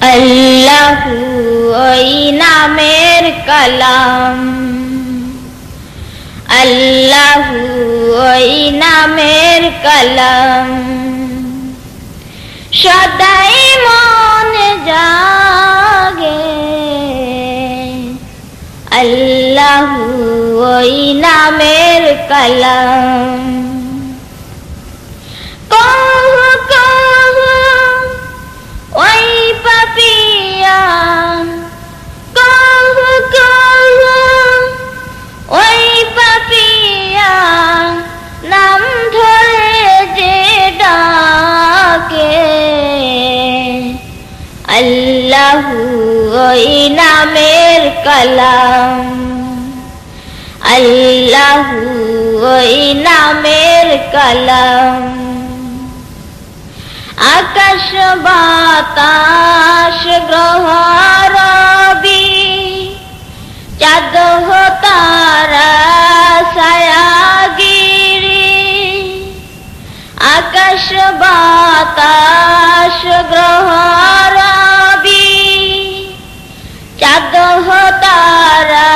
আল্লাহু ওই নামের কালাম। আল্লাহু ওই নামের কালাম। সদাই মন জাগে। আল্লাহু ওই নামের কালাম। কহ আল্লাহু ওই নামের কালাম। আল্লাহু ওই নামের কালাম। আকাশ, বাতাস, গ্রহ, রবি, চাঁদ তারা, ছায়াগিরি। আকাশ বাতাস তারা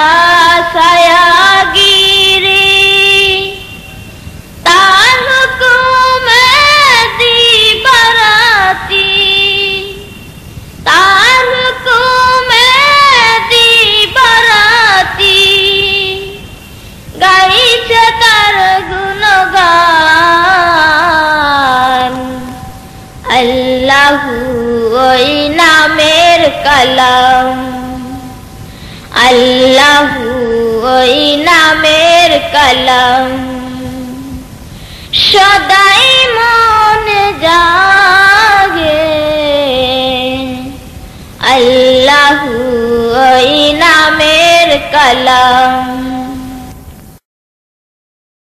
ছায়াগিরি। তার হুকুমে দিবারাতি। তার হুকুমে দিবারাতি। গাইছে তার গুণগান। আল্লাহু ওই নামের কালাম। আল্লাহু ওই নামের কলম। সদাই মন জাগে। আল্লাহ ওই নামের কালাম।